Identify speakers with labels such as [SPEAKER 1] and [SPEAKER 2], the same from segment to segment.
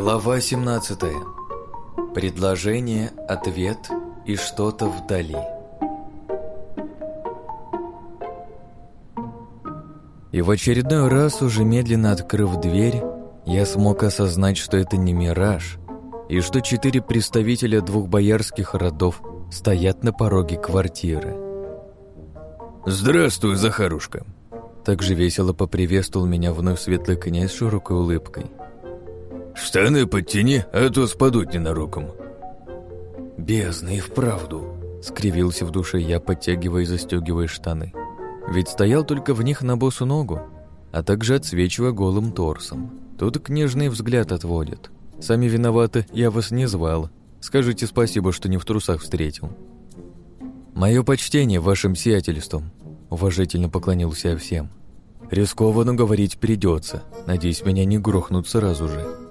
[SPEAKER 1] Глава 17. Предложение, ответ и что-то вдали. И в очередной раз, уже медленно открыв дверь, я смог осознать, что это не мираж, и что четыре представителя двух боярских родов стоят на пороге квартиры.
[SPEAKER 2] «Здравствуй, Захарушка!»
[SPEAKER 1] Также весело поприветствовал меня вновь светлый князь с широкой улыбкой.
[SPEAKER 2] «Штаны подтяни, а то спадут ненароком».
[SPEAKER 1] «Бездна и вправду!» — скривился в душе я, подтягивая и застегивая штаны. Ведь стоял только в них на босу ногу, а также отсвечивая голым торсом. Тут книжный взгляд отводит. Сами виноваты, я вас не звал. Скажите спасибо, что не в трусах встретил. Мое почтение вашим сиятельством. Уважительно поклонился я всем. Рискованно говорить придется. Надеюсь, меня не грохнут сразу же.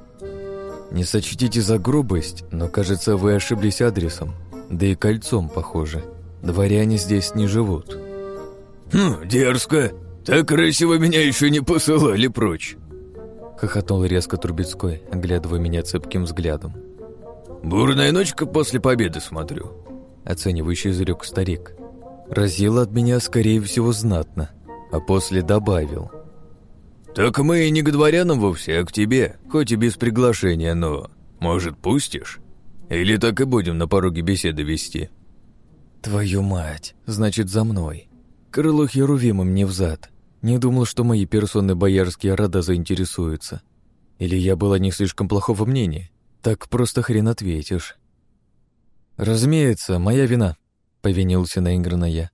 [SPEAKER 1] Не сочтите за грубость, но, кажется, вы ошиблись адресом. Да и кольцом, похоже. Дворяне здесь не живут.
[SPEAKER 2] «Хм, дерзко! Так красиво меня еще не посылали прочь!»
[SPEAKER 1] Хохотнул резко Трубецкой, оглядывая меня цепким взглядом.
[SPEAKER 2] «Бурная ночка после победы, смотрю», —
[SPEAKER 1] оценивающий изрек старик. Разило от меня, скорее всего, знатно, а после добавил.
[SPEAKER 2] «Так мы и не к дворянам вовсе, а к тебе, хоть и без приглашения, но, может, пустишь? Или так и будем на пороге беседы вести?»
[SPEAKER 1] «Твою мать, значит, за мной. Крыло Херувимом не взад. Не думал, что мои персоны боярские рода заинтересуются. Или я была не слишком плохого мнения? Так просто хрен ответишь». «Разумеется, моя вина», — повинился наигранно.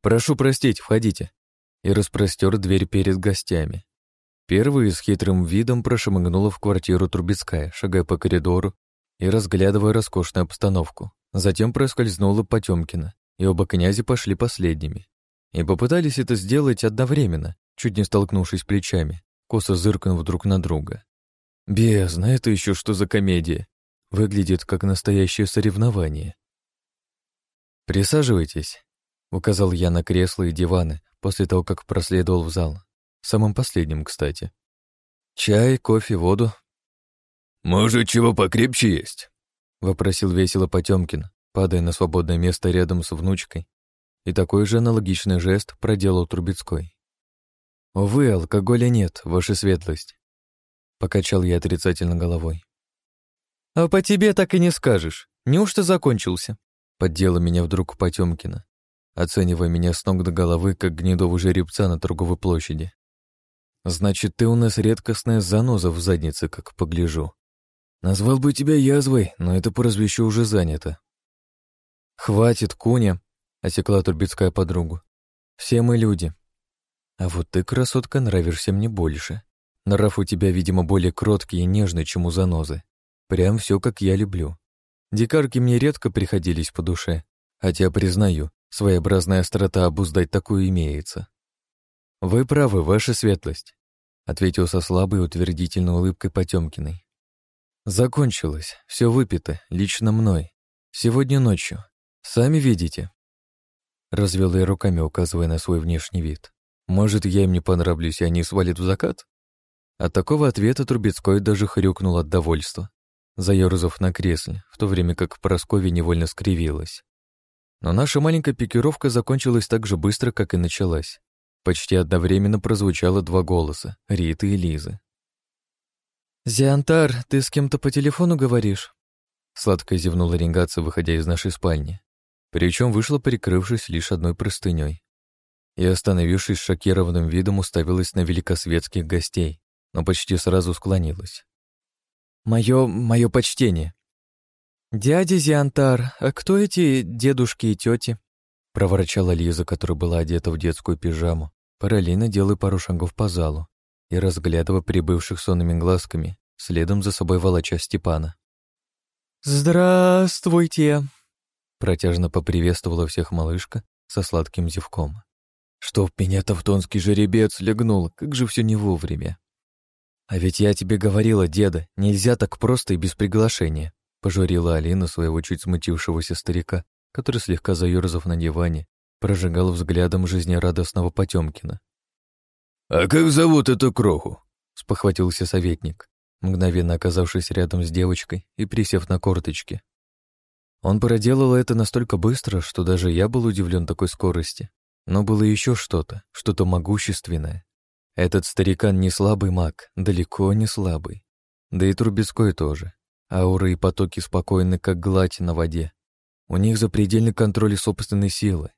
[SPEAKER 1] «Прошу простить, входите». И распростер дверь перед гостями. Первый с хитрым видом прошмыгнула в квартиру Трубецкая, шагая по коридору и разглядывая роскошную обстановку. Затем проскользнула Потемкина, и оба князя пошли последними. И попытались это сделать одновременно, чуть не столкнувшись плечами, косо зыркнув друг на друга. Бездна, это еще что за комедия? Выглядит как настоящее соревнование. «Присаживайтесь», — указал я на кресла и диваны после того, как проследовал в зал. Самым последним, кстати. «Чай, кофе, воду».
[SPEAKER 2] «Может, чего покрепче есть?»
[SPEAKER 1] — вопросил весело Потемкин, падая на свободное место рядом с внучкой. И такой же аналогичный жест проделал Трубецкой. «Увы, алкоголя нет, ваша светлость», — покачал я отрицательно головой. «А по тебе так и не скажешь. Неужто закончился?» Поддела меня вдруг Потемкина, оценивая меня с ног до головы, как гнедого жеребца на торговой площади. «Значит, ты у нас редкостная заноза в заднице, как погляжу. Назвал бы тебя язвой, но это прозвище уже занято». «Хватит, Куня», — осекла Турбецкая подругу. «Все мы люди. А вот ты, красотка, нравишься мне больше. Нрав у тебя, видимо, более кроткий и нежный, чем у занозы. Прям все, как я люблю. Дикарки мне редко приходились по душе, хотя, признаю, своеобразная острота обуздать такую имеется. «Вы правы, ваша светлость», — ответил со слабой утвердительной улыбкой Потемкиной. «Закончилось, все выпито, лично мной. Сегодня ночью. Сами видите». Развел я руками, указывая на свой внешний вид. «Может, я им не понравлюсь, и они свалят в закат?» От такого ответа Трубецкой даже хрюкнул от довольства заерзав на кресле, в то время как Прасковья невольно скривилась. Но наша маленькая пикировка закончилась так же быстро, как и началась. Почти одновременно прозвучало два голоса — Риты и Лизы. «Зиантар, ты с кем-то по телефону говоришь?» Сладко зевнула Ренгаца, выходя из нашей спальни. Причем вышла, прикрывшись лишь одной простыней. И, остановившись шокированным видом, уставилась на великосветских гостей, но почти сразу склонилась. Мое, мое почтение. Дядя Зиантар, а кто эти дедушки и тети? проворчала Лиза, которая была одета в детскую пижаму, параллельно делая пару шагов по залу и разглядывая прибывших сонными глазками, следом за собой волоча Степана. «Здравствуйте!» Протяжно поприветствовала всех малышка со сладким зевком. «Чтоб меня тавтонский жеребец легнул, как же все не вовремя!» «А ведь я тебе говорила, деда, нельзя так просто и без приглашения», пожурила Алина своего чуть смутившегося старика, который, слегка заерзав на диване, прожигал взглядом жизнерадостного Потемкина.
[SPEAKER 2] «А как зовут эту кроху?»
[SPEAKER 1] спохватился советник. мгновенно оказавшись рядом с девочкой и присев на корточки. Он проделал это настолько быстро, что даже я был удивлен такой скорости. Но было еще что-то, что-то могущественное. Этот старикан не слабый маг, далеко не слабый. Да и Трубецкой тоже. Ауры и потоки спокойны, как гладь на воде. У них запредельный контроль собственной силы.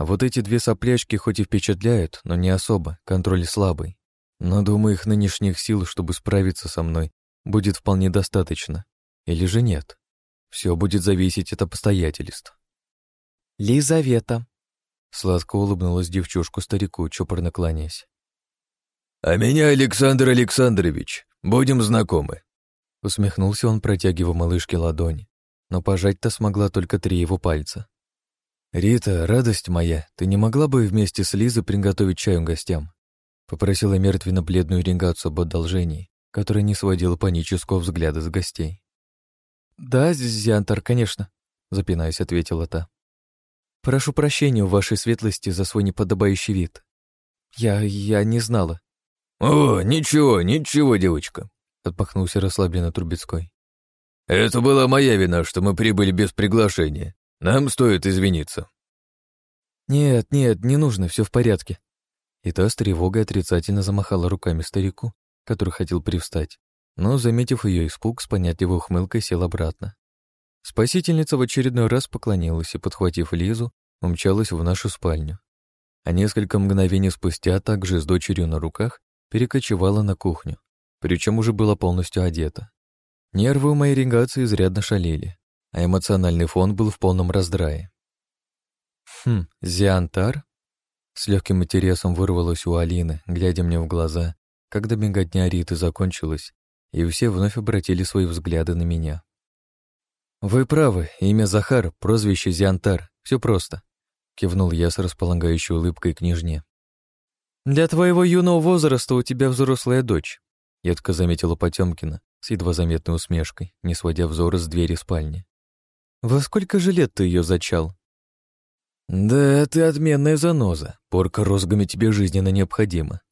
[SPEAKER 1] А вот эти две соплячки хоть и впечатляют, но не особо, контроль слабый. Но, думаю, их нынешних сил, чтобы справиться со мной, будет вполне достаточно. Или же нет. Все будет зависеть от обстоятельств. «Лизавета», — сладко улыбнулась девчушку старику, чопорно кланяясь.
[SPEAKER 2] «А меня Александр Александрович. Будем знакомы».
[SPEAKER 1] Усмехнулся он, протягивая малышке ладони, но пожать-то смогла только три его пальца. «Рита, радость моя, ты не могла бы вместе с Лизой приготовить чаю гостям?» Попросила мертвенно-бледную регацию об одолжении, которая не сводила панического взгляда с гостей. «Да, Зиантар, конечно», — запинаясь, ответила та. «Прошу прощения у вашей светлости за свой неподобающий вид. Я... я не знала.
[SPEAKER 2] «О, ничего, ничего, девочка», — отпахнулся расслабленно Трубецкой. «Это была моя вина, что мы прибыли без приглашения. Нам стоит извиниться».
[SPEAKER 1] «Нет, нет, не нужно, все в порядке». И та с тревогой отрицательно замахала руками старику, который хотел привстать, но, заметив ее испуг, с понятливой ухмылкой сел обратно. Спасительница в очередной раз поклонилась и, подхватив Лизу, умчалась в нашу спальню. А несколько мгновений спустя, также с дочерью на руках, перекочевала на кухню, причем уже была полностью одета. Нервы у моей регации изрядно шалели, а эмоциональный фон был в полном раздрае. «Хм, Зиантар?» С легким интересом вырвалось у Алины, глядя мне в глаза, когда беготня Риты закончилась, и все вновь обратили свои взгляды на меня. «Вы правы, имя Захар, прозвище Зиантар, все просто», — кивнул я с располагающей улыбкой княжне. «Для твоего юного возраста у тебя взрослая дочь», — едко заметила Потемкина с едва заметной усмешкой, не сводя взора с двери спальни. «Во сколько же лет ты ее зачал?» «Да, ты отменная заноза. Порка розгами тебе жизненно необходима».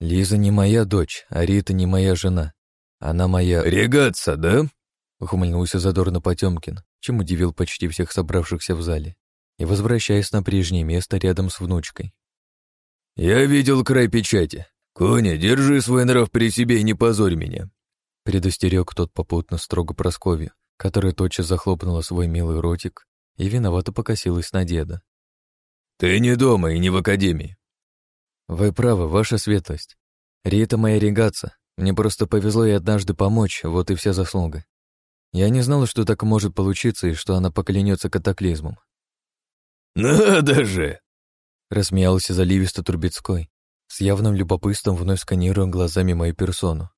[SPEAKER 1] «Лиза не моя дочь, а Рита не моя жена. Она моя...»
[SPEAKER 2] «Регаться, да?»
[SPEAKER 1] — ухмыльнулся задорно Потемкин, чем удивил почти всех собравшихся в зале, и возвращаясь на прежнее место рядом с внучкой.
[SPEAKER 2] «Я видел край печати. Коня, держи свой нрав при себе и не позорь меня», — предостерег тот попутно строго Просковью, которая тотчас захлопнула свой милый ротик и виновато покосилась на деда. «Ты не дома и не в академии».
[SPEAKER 1] «Вы правы, ваша светлость. Рита моя регаться. Мне просто повезло ей однажды помочь, вот и вся заслуга. Я не знала, что так может получиться и что она поклянется катаклизмом».
[SPEAKER 2] «Надо же!»
[SPEAKER 1] Рассмеялся заливисто Трубецкой, с явным любопытством вновь сканируя глазами мою персону.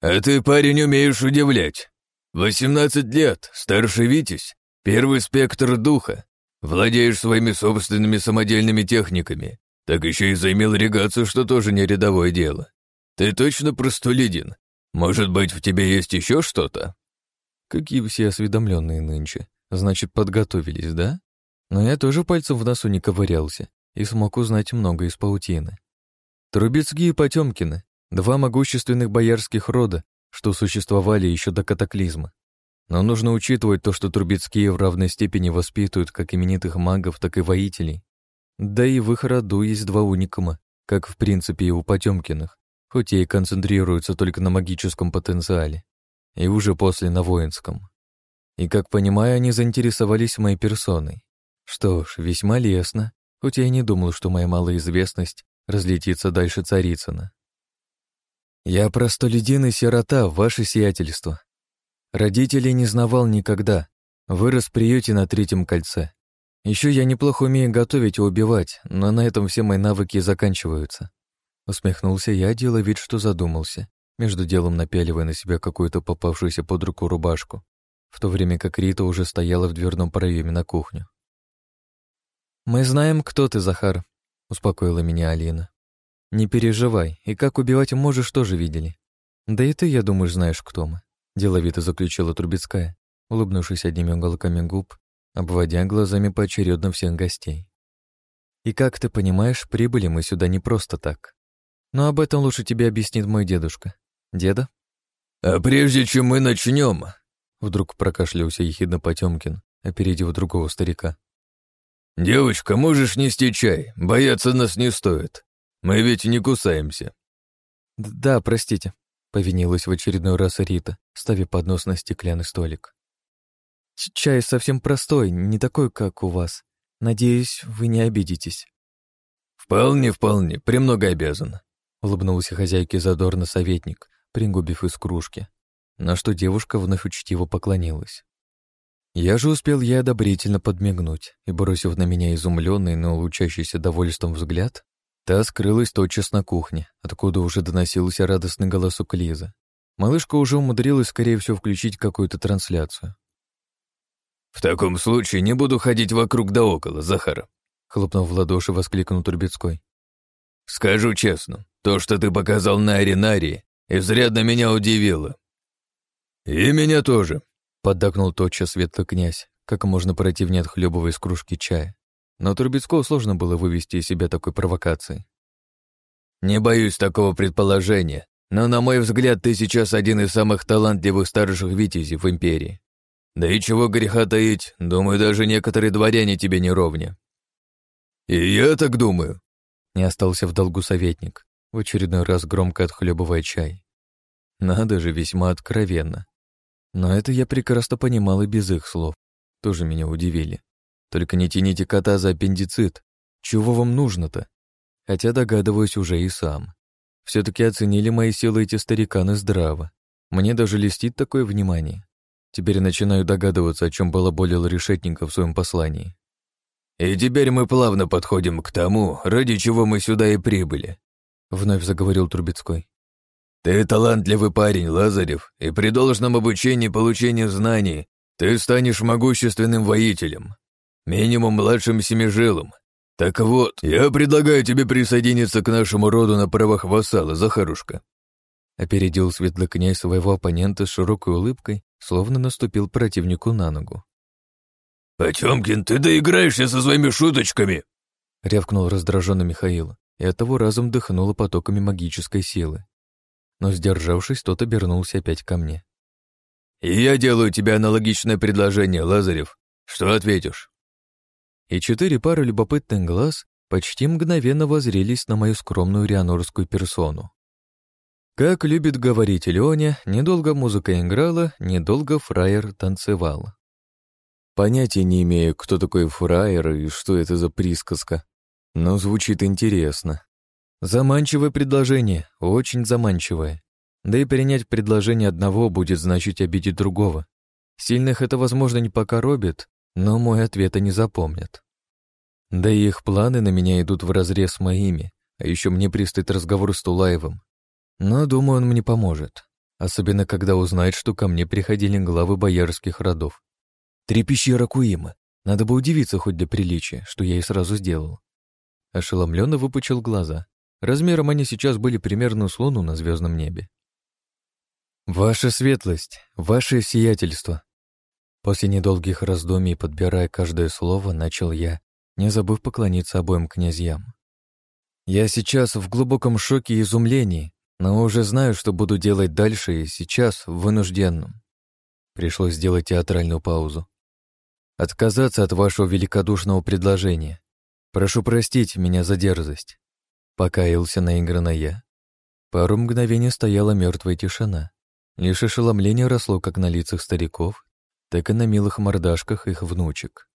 [SPEAKER 2] «А ты, парень, умеешь удивлять. Восемнадцать лет, старший Витязь, первый спектр духа, владеешь своими собственными самодельными техниками, так еще и заимел регацию, что тоже не рядовое дело. Ты точно простолюдин? Может быть, в тебе есть еще что-то?»
[SPEAKER 1] Какие все осведомленные нынче. Значит, подготовились, да? Но я тоже пальцем в носу не ковырялся и смог узнать много из паутины. Трубецкие и Потемкины — два могущественных боярских рода, что существовали еще до катаклизма. Но нужно учитывать то, что Трубецкие в равной степени воспитывают как именитых магов, так и воителей. Да и в их роду есть два уникума, как в принципе и у Потемкиных, хоть и концентрируются только на магическом потенциале, и уже после на воинском. И, как понимаю, они заинтересовались моей персоной. Что ж, весьма лестно, хоть я и не думал, что моя малоизвестность разлетится дальше Царицына. Я простолюдин сирота, ваше сиятельство. Родителей не знавал никогда, вырос в приюте на третьем кольце. Еще я неплохо умею готовить и убивать, но на этом все мои навыки заканчиваются. Усмехнулся я, делая вид, что задумался, между делом напяливая на себя какую-то попавшуюся под руку рубашку, в то время как Рита уже стояла в дверном проеме на кухню. «Мы знаем, кто ты, Захар», — успокоила меня Алина. «Не переживай, и как убивать можешь, тоже видели. Да и ты, я думаю, знаешь, кто мы», — деловито заключила Трубецкая, улыбнувшись одними уголками губ, обводя глазами поочередно всех гостей. «И как ты понимаешь, прибыли мы сюда не просто так. Но об этом лучше тебе объяснит мой дедушка. Деда?»
[SPEAKER 2] «А прежде чем мы начнем...»
[SPEAKER 1] Вдруг прокашлялся ехидно Потемкин, опередив другого старика.
[SPEAKER 2] «Девочка, можешь нести чай, бояться нас не стоит. Мы ведь не кусаемся».
[SPEAKER 1] «Да, простите», — повинилась в очередной раз Рита, ставя поднос на стеклянный столик. «Чай совсем простой, не такой, как у вас. Надеюсь, вы не обидитесь».
[SPEAKER 2] «Вполне, вполне, премного обязан», —
[SPEAKER 1] улыбнулся хозяйке задорно советник, пригубив из кружки, на что девушка вновь учтиво поклонилась. Я же успел ей одобрительно подмигнуть и, бросив на меня изумленный, но лучащийся довольством взгляд, та скрылась тотчас на кухне, откуда уже доносился радостный голосок Лизы. Малышка уже умудрилась, скорее всего, включить какую-то трансляцию.
[SPEAKER 2] «В таком случае не буду ходить вокруг да около, Захар», — хлопнув в ладоши, воскликнул Турбецкой. «Скажу честно, то, что ты показал на Аринарии, изрядно меня удивило». «И меня тоже»,
[SPEAKER 1] Поддакнул тотчас светлый князь, как можно противнее отхлебывая из кружки чая. Но Трубецкого сложно было вывести из себя такой провокации.
[SPEAKER 2] «Не боюсь такого предположения, но, на мой взгляд, ты сейчас один из самых талантливых старших витязей в Империи. Да и чего греха таить, думаю, даже некоторые дворяне тебе не ровня». «И я так думаю», —
[SPEAKER 1] не остался в долгу советник, в очередной раз громко отхлебывая чай. Надо же, весьма откровенно. Но это я прекрасно понимал и без их слов. Тоже меня удивили. Только не тяните кота за аппендицит. Чего вам нужно-то? Хотя догадываюсь уже и сам. Все-таки оценили мои силы эти стариканы здраво. Мне даже листит такое внимание. Теперь начинаю догадываться, о чем балаболил Решетников в своем послании.
[SPEAKER 2] «И теперь мы плавно подходим к тому, ради чего мы сюда и прибыли», — вновь заговорил Трубецкой. Ты талантливый парень, Лазарев, и при должном обучении и получении знаний ты станешь могущественным воителем, минимум младшим семижилом. Так вот, я предлагаю тебе присоединиться к нашему роду на правах вассала, Захарушка.
[SPEAKER 1] Опередил светлый князь своего оппонента с широкой улыбкой, словно наступил противнику на ногу.
[SPEAKER 2] «Потемкин, ты доиграешься со своими шуточками!»
[SPEAKER 1] рявкнул раздраженно Михаил, и оттого разом дыхнуло потоками магической силы но, сдержавшись, тот обернулся опять ко мне.
[SPEAKER 2] «И я делаю тебе аналогичное предложение, Лазарев. Что ответишь?»
[SPEAKER 1] И четыре пары любопытных глаз почти мгновенно возрелись на мою скромную рианорскую персону. Как любит говорить Леня, недолго музыка играла, недолго фраер танцевал. Понятия не имею, кто такой фраер и что это за присказка, но звучит интересно. Заманчивое предложение, очень заманчивое. Да и принять предложение одного будет значить обидеть другого. Сильных это, возможно, не покоробит, но мой ответ они запомнят. Да и их планы на меня идут вразрез с моими, а еще мне предстоит разговор с Тулаевым. Но, думаю, он мне поможет. Особенно, когда узнает, что ко мне приходили главы боярских родов. Три пещеры Куима. Надо бы удивиться хоть для приличия, что я и сразу сделал. Ошеломленно выпучил глаза. Размером они сейчас были примерно с луну на звездном небе. «Ваша светлость, ваше сиятельство!» После недолгих раздумий, подбирая каждое слово, начал я, не забыв поклониться обоим князьям. «Я сейчас в глубоком шоке и изумлении, но уже знаю, что буду делать дальше и сейчас вынужденным». Пришлось сделать театральную паузу. «Отказаться от вашего великодушного предложения. Прошу простить меня за дерзость. Покаялся наигранно я. Пару мгновений стояла мертвая тишина. Лишь ошеломление росло как на лицах стариков, так и на милых мордашках их внучек.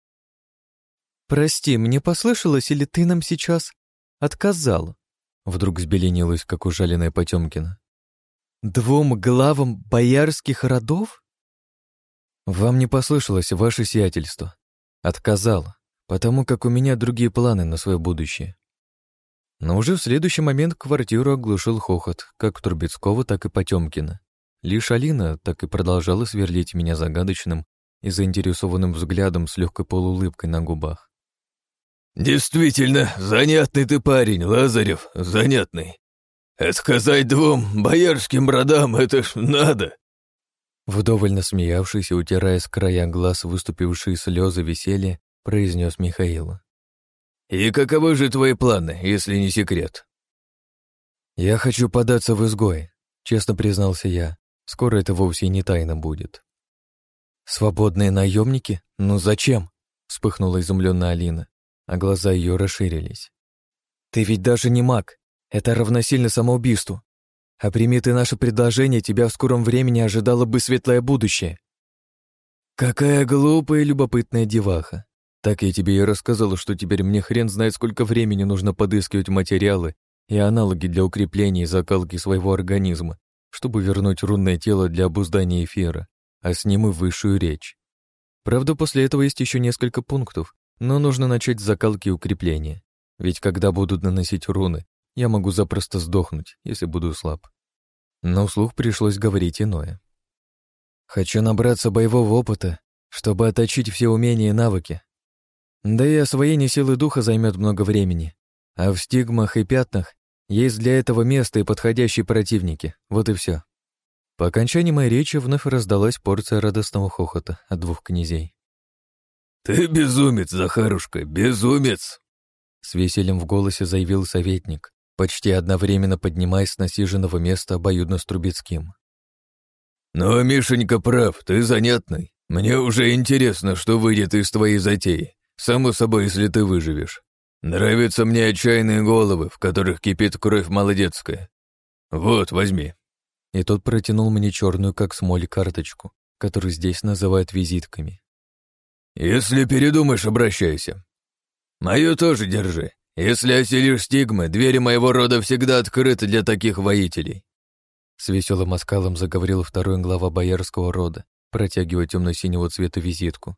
[SPEAKER 1] «Прости, мне послышалось, или ты нам сейчас отказал?» Вдруг взбеленилась, как ужаленная Потемкина. «Двум главам боярских родов?» «Вам не послышалось, ваше сиятельство. Отказал, потому как у меня другие планы на свое будущее. Но уже в следующий момент квартиру оглушил хохот, как Трубецкого, так и Потемкина. Лишь Алина так и продолжала сверлить меня загадочным и заинтересованным взглядом с легкой полуулыбкой на губах.
[SPEAKER 2] «Действительно, занятный ты парень, Лазарев, занятный. Сказать двум боярским родам это ж надо!»
[SPEAKER 1] Вдоволь насмеявшись и утирая с края глаз выступившие слезы веселья, произнес Михаил.
[SPEAKER 2] «И каковы же твои планы, если не секрет?»
[SPEAKER 1] «Я хочу податься в изгой», — честно признался я, Скоро это вовсе не тайна будет. «Свободные наемники? Ну зачем?» — вспыхнула изумленная Алина, а глаза ее расширились. «Ты ведь даже не маг. Это равносильно самоубийству. А прими ты наше предложение, тебя в скором времени ожидало бы светлое будущее». «Какая глупая и любопытная деваха. Так я тебе и рассказала, что теперь мне хрен знает, сколько времени нужно подыскивать материалы и аналоги для укрепления и закалки своего организма, чтобы вернуть рунное тело для обуздания эфира, а с ним и высшую речь. Правда, после этого есть еще несколько пунктов, но нужно начать с закалки и укрепления. Ведь когда будут наносить руны, я могу запросто сдохнуть, если буду слаб. Но вслух пришлось говорить иное. Хочу набраться боевого опыта, чтобы отточить все умения и навыки, да и освоение силы духа займет много времени. А в стигмах и пятнах есть для этого место и подходящие противники. Вот и все. По окончании моей речи вновь раздалась порция радостного хохота от двух князей.
[SPEAKER 2] «Ты безумец, Захарушка, безумец!»
[SPEAKER 1] С весельем в голосе заявил советник, почти одновременно поднимаясь с насиженного места обоюдно с Трубецким.
[SPEAKER 2] «Но Мишенька прав, ты занятный. Мне уже интересно, что выйдет из твоей затеи. Само собой, если ты выживешь. Нравятся мне отчаянные головы, в которых кипит кровь молодецкая. Вот, возьми».
[SPEAKER 1] И тот протянул мне черную, как смоль, карточку, которую здесь называют визитками.
[SPEAKER 2] «Если передумаешь, обращайся. Мою тоже держи. Если оселишь стигмы, двери моего рода всегда открыты для таких воителей».
[SPEAKER 1] С веселым оскалом заговорил второй глава боярского рода, протягивая темно-синего цвета визитку.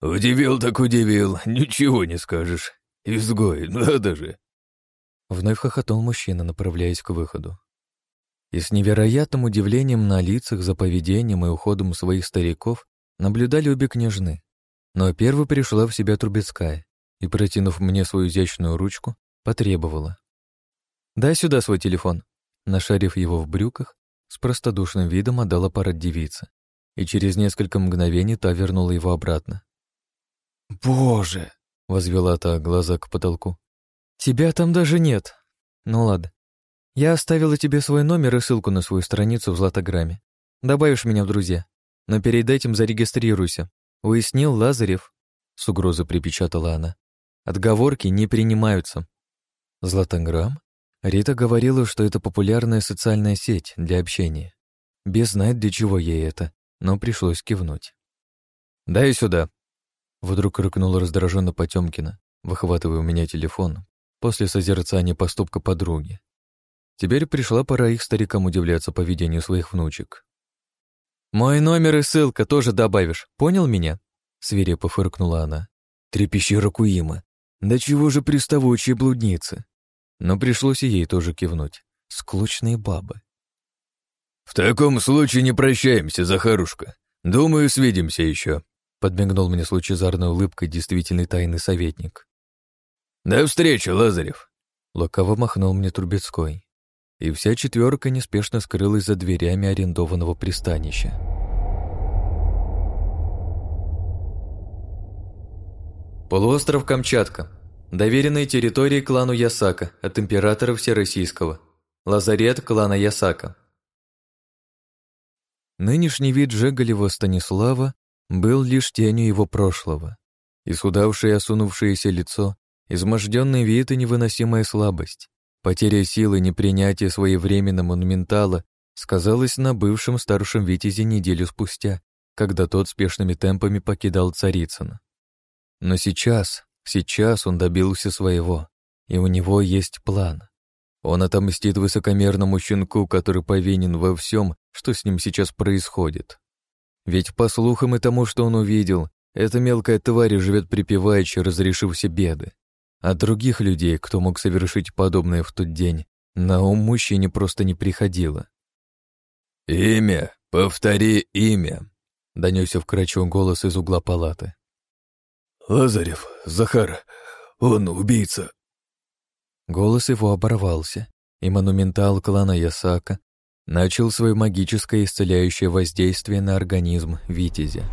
[SPEAKER 2] «Удивил так удивил, ничего не скажешь. Изгой, надо же!»
[SPEAKER 1] Вновь хохотал мужчина, направляясь к выходу. И с невероятным удивлением на лицах за поведением и уходом своих стариков наблюдали обе княжны. Но первой пришла в себя Трубецкая и, протянув мне свою изящную ручку, потребовала. «Дай сюда свой телефон». Нашарив его в брюках, с простодушным видом отдала аппарат девице, и через несколько мгновений та вернула его обратно.
[SPEAKER 3] «Боже!»
[SPEAKER 1] — возвела та глаза к потолку. «Тебя там даже нет. Ну ладно. Я оставила тебе свой номер и ссылку на свою страницу в Златограмме. Добавишь меня в друзья. Но перед этим зарегистрируйся. Уяснил Лазарев?» С угрозой припечатала она. «Отговорки не принимаются». «Златограмм?» Рита говорила, что это популярная социальная сеть для общения. Без знает, для чего ей это, но пришлось кивнуть. «Дай сюда», Вдруг рыкнула раздраженно Потемкина, выхватывая у меня телефон после созерцания поступка подруги. Теперь пришла пора их старикам удивляться поведению своих внучек. «Мой номер и ссылка тоже добавишь, понял меня?» Свирепо фыркнула она. «Трепещи Ракуима. Да чего же приставучие блудницы?» Но пришлось и ей тоже кивнуть. Склочные бабы.
[SPEAKER 2] «В таком случае не прощаемся, Захарушка. Думаю, свидимся еще»,
[SPEAKER 1] Подмигнул мне с лучезарной улыбкой действительный тайный советник.
[SPEAKER 2] «До встречи, Лазарев!»
[SPEAKER 1] Лукаво махнул мне Трубецкой. И вся четверка неспешно скрылась за дверями арендованного пристанища. Полуостров Камчатка. Доверенные территории клану Ясака от императора Всероссийского. Лазарет клана Ясака. Нынешний вид Жеголева Станислава был лишь тенью его прошлого. Исхудавшее и осунувшееся лицо, изможденный вид и невыносимая слабость, потеря силы, непринятие своевременно монументала сказалось на бывшем старшем Витязе неделю спустя, когда тот спешными темпами покидал Царицына. Но сейчас, сейчас он добился своего, и у него есть план. Он отомстит высокомерному щенку, который повинен во всем, что с ним сейчас происходит. Ведь по слухам и тому, что он увидел, эта мелкая тварь живет припеваючи, разрешив все беды. А других людей, кто мог совершить подобное в тот день, на ум мужчине просто не приходило.
[SPEAKER 2] «Имя! Повтори имя!»
[SPEAKER 1] — донесся вкрадчивый голос из угла палаты.
[SPEAKER 3] «Лазарев, Захар, он убийца!»
[SPEAKER 1] Голос его оборвался, и монументал клана Ясака начал свое магическое исцеляющее воздействие на организм Витязя.